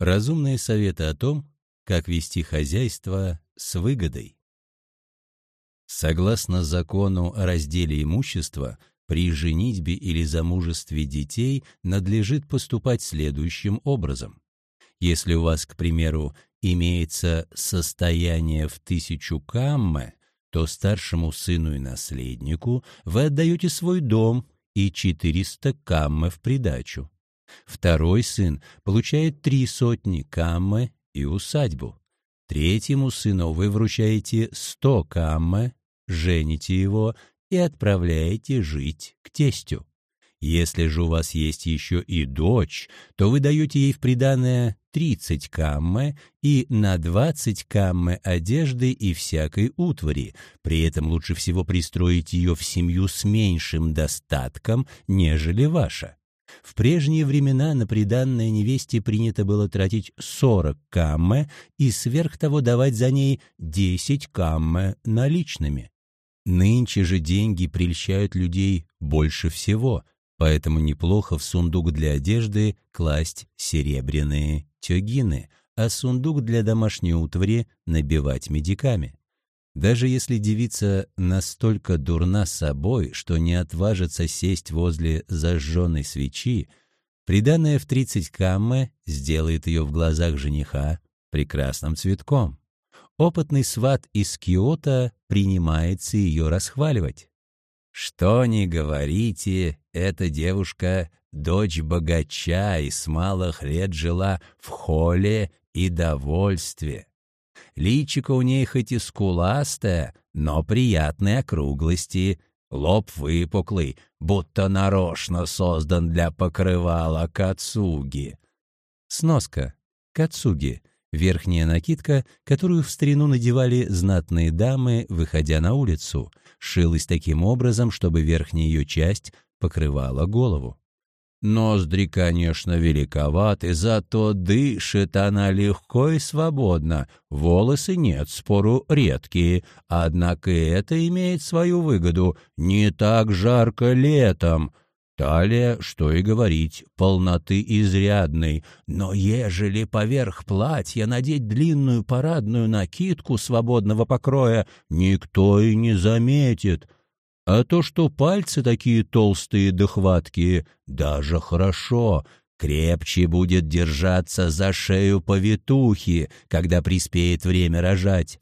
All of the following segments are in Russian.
Разумные советы о том, как вести хозяйство с выгодой. Согласно закону о разделе имущества, при женитьбе или замужестве детей надлежит поступать следующим образом. Если у вас, к примеру, имеется состояние в тысячу камме, то старшему сыну и наследнику вы отдаете свой дом и 400 камме в придачу. Второй сын получает три сотни камме и усадьбу. Третьему сыну вы вручаете 100 камме, жените его и отправляете жить к тестю. Если же у вас есть еще и дочь, то вы даете ей в приданое 30 камме и на 20 камме одежды и всякой утвари. При этом лучше всего пристроить ее в семью с меньшим достатком, нежели ваша. В прежние времена на приданное невесте принято было тратить 40 камме и сверх того давать за ней 10 камме наличными. Нынче же деньги прельщают людей больше всего, поэтому неплохо в сундук для одежды класть серебряные тёгины, а сундук для домашней утвари набивать медиками. Даже если девица настолько дурна собой, что не отважится сесть возле зажженной свечи, приданное в 30 камме сделает ее в глазах жениха прекрасным цветком. Опытный сват из Киота принимается ее расхваливать. Что ни говорите, эта девушка — дочь богача и с малых лет жила в холле и довольстве. Личико у ней хоть и скуластое, но приятной округлости, лоб выпуклый, будто нарочно создан для покрывала кацуги. Сноска. Кацуги — верхняя накидка, которую в старину надевали знатные дамы, выходя на улицу, шилась таким образом, чтобы верхняя ее часть покрывала голову. Ноздри, конечно, великоваты, зато дышит она легко и свободно. Волосы нет, спору редкие, однако это имеет свою выгоду. Не так жарко летом. Талия, что и говорить, полноты изрядной, но ежели поверх платья надеть длинную парадную накидку свободного покроя, никто и не заметит. А то, что пальцы такие толстые да хваткие, даже хорошо, крепче будет держаться за шею повитухи, когда приспеет время рожать.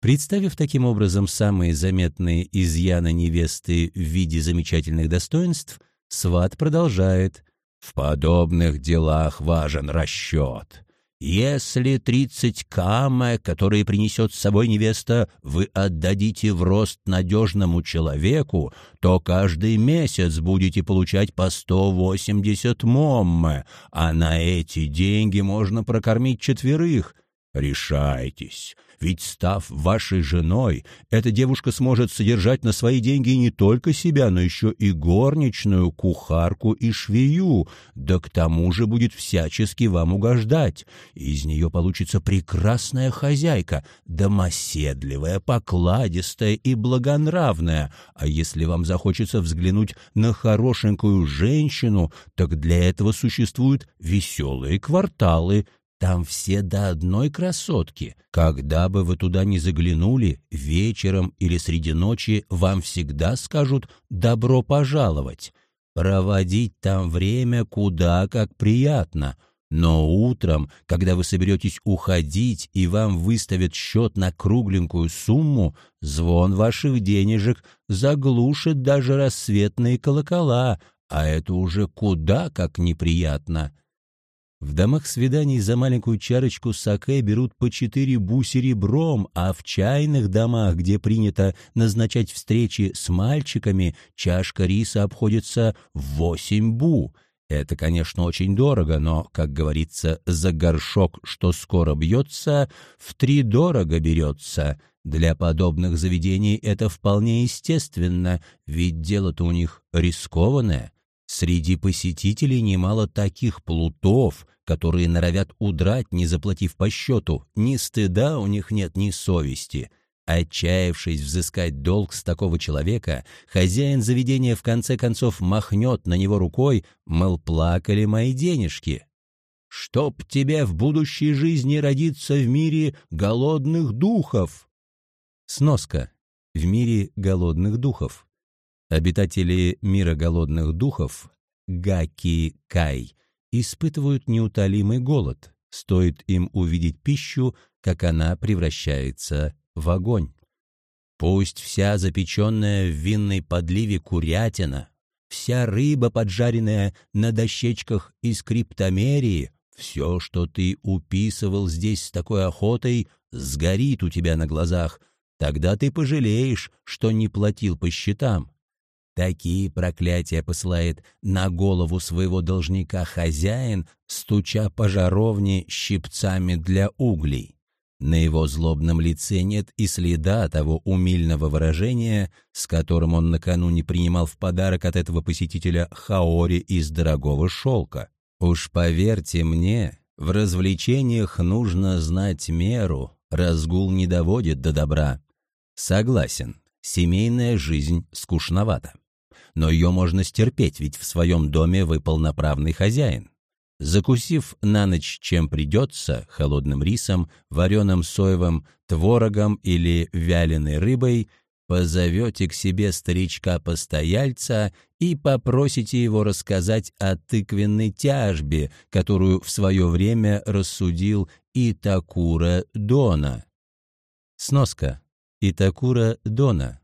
Представив таким образом самые заметные изъяны невесты в виде замечательных достоинств, Сват продолжает. «В подобных делах важен расчет. Если тридцать камэ, которые принесет с собой невеста, вы отдадите в рост надежному человеку, то каждый месяц будете получать по сто восемьдесят моммы, а на эти деньги можно прокормить четверых. Решайтесь, ведь став вашей женой, эта девушка сможет содержать на свои деньги не только себя, но еще и горничную, кухарку и швею, да к тому же будет всячески вам угождать. Из нее получится прекрасная хозяйка, домоседливая, покладистая и благонравная. А если вам захочется взглянуть на хорошенькую женщину, так для этого существуют веселые кварталы, там все до одной красотки. Когда бы вы туда ни заглянули, вечером или среди ночи вам всегда скажут «добро пожаловать». Проводить там время куда как приятно. Но утром, когда вы соберетесь уходить и вам выставят счет на кругленькую сумму, звон ваших денежек заглушит даже рассветные колокола, а это уже куда как неприятно. В домах свиданий за маленькую чарочку саке берут по четыре бу серебром, а в чайных домах, где принято назначать встречи с мальчиками, чашка риса обходится в восемь бу. Это, конечно, очень дорого, но, как говорится, за горшок, что скоро бьется, в три дорого берется. Для подобных заведений это вполне естественно, ведь дело-то у них рискованное. Среди посетителей немало таких плутов, которые норовят удрать, не заплатив по счету. Ни стыда у них нет, ни совести. Отчаявшись взыскать долг с такого человека, хозяин заведения в конце концов махнет на него рукой, мол, плакали мои денежки. чтоб тебе в будущей жизни родиться в мире голодных духов. Сноска. В мире голодных духов. Обитатели мира голодных духов, Гаки-Кай, испытывают неутолимый голод. Стоит им увидеть пищу, как она превращается в огонь. Пусть вся запеченная в винной подливе курятина, вся рыба, поджаренная на дощечках из криптомерии, все, что ты уписывал здесь с такой охотой, сгорит у тебя на глазах. Тогда ты пожалеешь, что не платил по счетам. Такие проклятия посылает на голову своего должника хозяин, стуча по жаровне щипцами для углей. На его злобном лице нет и следа того умильного выражения, с которым он накануне принимал в подарок от этого посетителя хаори из дорогого шелка. Уж поверьте мне, в развлечениях нужно знать меру, разгул не доводит до добра. Согласен, семейная жизнь скучновата. Но ее можно стерпеть, ведь в своем доме вы полноправный хозяин. Закусив на ночь чем придется, холодным рисом, вареным соевым, творогом или вяленой рыбой, позовете к себе старичка-постояльца и попросите его рассказать о тыквенной тяжбе, которую в свое время рассудил Итакура Дона. Сноска. Итакура Дона.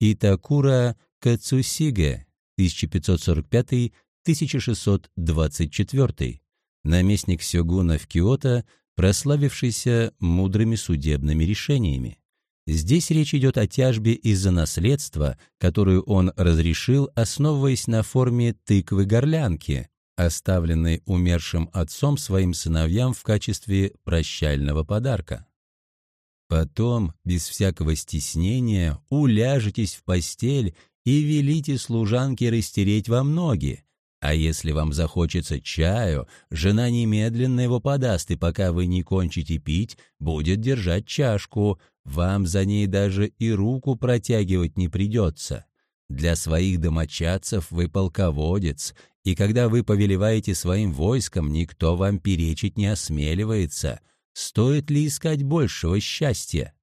Итакура Кацусиге, 1545-1624, наместник Сёгуна в Киото, прославившийся мудрыми судебными решениями. Здесь речь идет о тяжбе из-за наследства, которую он разрешил, основываясь на форме тыквы-горлянки, оставленной умершим отцом своим сыновьям в качестве прощального подарка. Потом, без всякого стеснения, уляжетесь в постель и велите служанке растереть вам ноги. А если вам захочется чаю, жена немедленно его подаст, и пока вы не кончите пить, будет держать чашку. Вам за ней даже и руку протягивать не придется. Для своих домочадцев вы полководец, и когда вы повелеваете своим войском, никто вам перечить не осмеливается. Стоит ли искать большего счастья?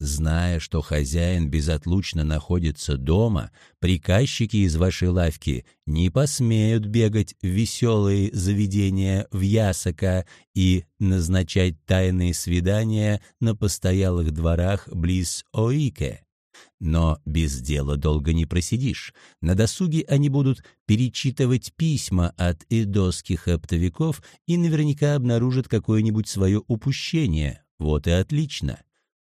Зная, что хозяин безотлучно находится дома, приказчики из вашей лавки не посмеют бегать в веселые заведения в Ясака и назначать тайные свидания на постоялых дворах близ Оике. Но без дела долго не просидишь. На досуге они будут перечитывать письма от идосских оптовиков и наверняка обнаружат какое-нибудь свое упущение. Вот и отлично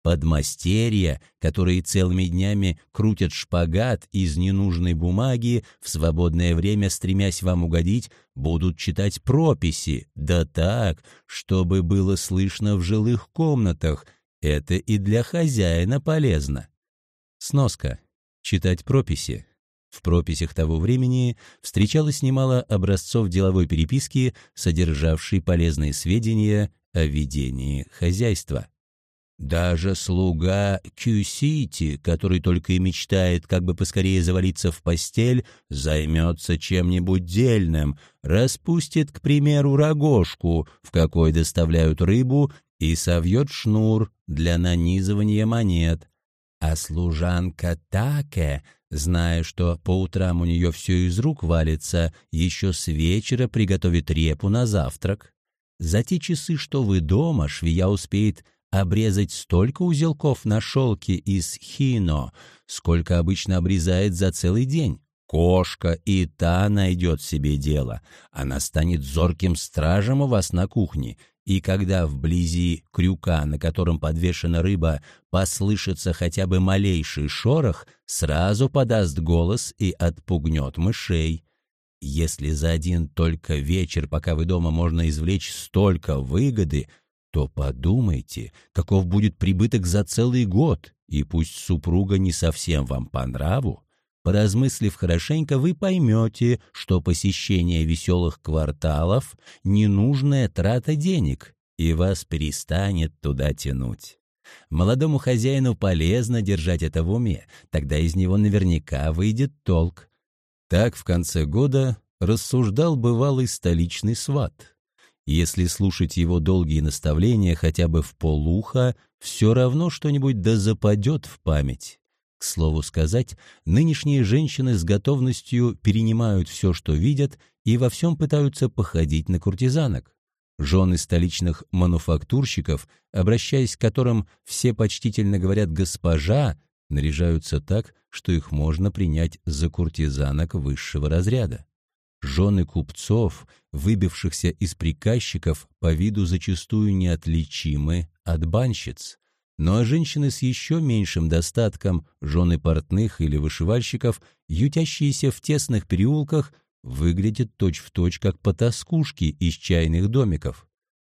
подмастерья, которые целыми днями крутят шпагат из ненужной бумаги, в свободное время, стремясь вам угодить, будут читать прописи, да так, чтобы было слышно в жилых комнатах. Это и для хозяина полезно. Сноска. Читать прописи. В прописях того времени встречалось немало образцов деловой переписки, содержавшей полезные сведения о ведении хозяйства. Даже слуга Кью-Сити, который только и мечтает как бы поскорее завалиться в постель, займется чем-нибудь дельным, распустит, к примеру, рогожку, в какой доставляют рыбу, и совьет шнур для нанизывания монет. А служанка Таке, зная, что по утрам у нее все из рук валится, еще с вечера приготовит репу на завтрак. За те часы, что вы дома, швея успеет обрезать столько узелков на шелке из хино, сколько обычно обрезает за целый день. Кошка и та найдет себе дело. Она станет зорким стражем у вас на кухне, и когда вблизи крюка, на котором подвешена рыба, послышится хотя бы малейший шорох, сразу подаст голос и отпугнет мышей. Если за один только вечер, пока вы дома, можно извлечь столько выгоды — то подумайте, каков будет прибыток за целый год, и пусть супруга не совсем вам по нраву, Поразмыслив хорошенько, вы поймете, что посещение веселых кварталов — ненужная трата денег, и вас перестанет туда тянуть. Молодому хозяину полезно держать это в уме, тогда из него наверняка выйдет толк. Так в конце года рассуждал бывалый столичный сват — Если слушать его долгие наставления хотя бы в полуха, все равно что-нибудь да западет в память. К слову сказать, нынешние женщины с готовностью перенимают все, что видят, и во всем пытаются походить на куртизанок. Жены столичных мануфактурщиков, обращаясь к которым все почтительно говорят «госпожа», наряжаются так, что их можно принять за куртизанок высшего разряда. Жены купцов, выбившихся из приказчиков, по виду зачастую неотличимы от банщиц. Ну а женщины с еще меньшим достатком, жены портных или вышивальщиков, ютящиеся в тесных переулках, выглядят точь-в-точь, точь, как потаскушки из чайных домиков.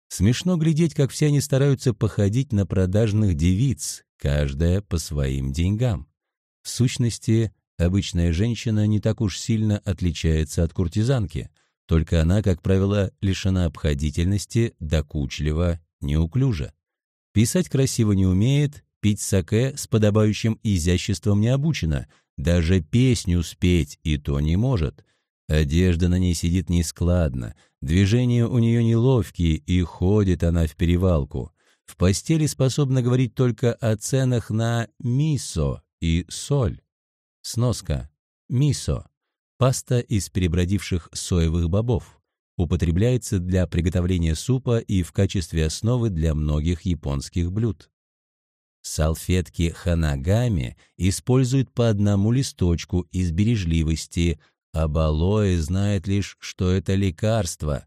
Смешно глядеть, как все они стараются походить на продажных девиц, каждая по своим деньгам. В сущности, обычная женщина не так уж сильно отличается от куртизанки, только она, как правило, лишена обходительности, докучлива, неуклюжа. Писать красиво не умеет, пить саке с подобающим изяществом не обучена, даже песню спеть и то не может. Одежда на ней сидит нескладно, движения у нее неловкие, и ходит она в перевалку. В постели способна говорить только о ценах на мисо и соль. Сноска. Мисо. Паста из перебродивших соевых бобов употребляется для приготовления супа и в качестве основы для многих японских блюд. Салфетки ханагами используют по одному листочку из бережливости, а Балоэ знает лишь, что это лекарство.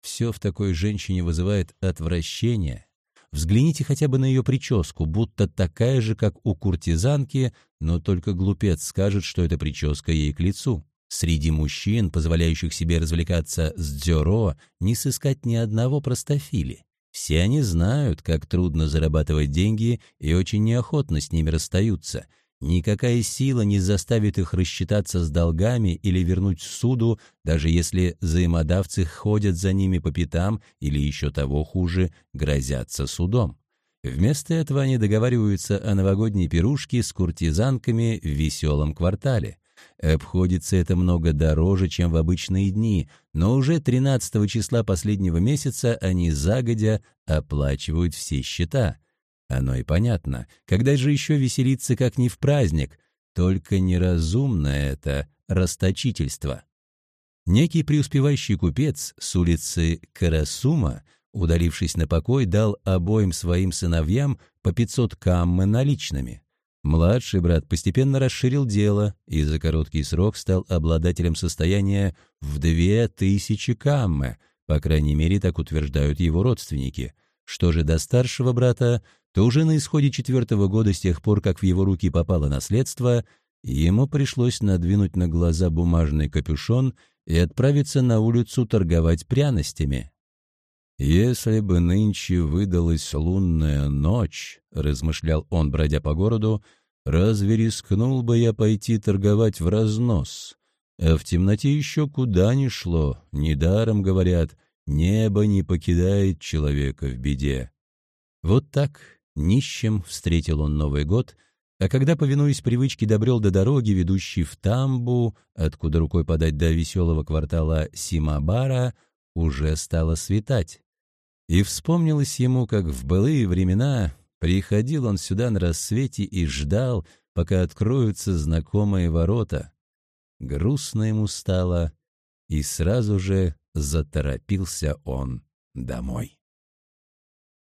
Все в такой женщине вызывает отвращение. Взгляните хотя бы на ее прическу, будто такая же, как у куртизанки, но только глупец скажет, что эта прическа ей к лицу. Среди мужчин, позволяющих себе развлекаться с дзюро, не сыскать ни одного простофили. Все они знают, как трудно зарабатывать деньги и очень неохотно с ними расстаются. Никакая сила не заставит их рассчитаться с долгами или вернуть суду, даже если взаимодавцы ходят за ними по пятам или еще того хуже, грозятся судом. Вместо этого они договариваются о новогодней пирушке с куртизанками в веселом квартале. Обходится это много дороже, чем в обычные дни, но уже 13 числа последнего месяца они загодя оплачивают все счета. Оно и понятно. Когда же еще веселиться, как не в праздник? Только неразумное это расточительство. Некий преуспевающий купец с улицы Карасума, удалившись на покой, дал обоим своим сыновьям по 500 каммы наличными. Младший брат постепенно расширил дело и за короткий срок стал обладателем состояния в две тысячи каммы, по крайней мере, так утверждают его родственники. Что же до старшего брата, то уже на исходе четвертого года с тех пор, как в его руки попало наследство, ему пришлось надвинуть на глаза бумажный капюшон и отправиться на улицу торговать пряностями. «Если бы нынче выдалась лунная ночь», — размышлял он, бродя по городу, — «разве рискнул бы я пойти торговать в разнос? А в темноте еще куда ни шло, недаром говорят, небо не покидает человека в беде». Вот так, нищим, встретил он Новый год, а когда, повинуясь привычке, добрел до дороги, ведущей в Тамбу, откуда рукой подать до веселого квартала Симабара, уже стало светать. И вспомнилось ему, как в былые времена приходил он сюда на рассвете и ждал, пока откроются знакомые ворота. Грустно ему стало, и сразу же заторопился он домой.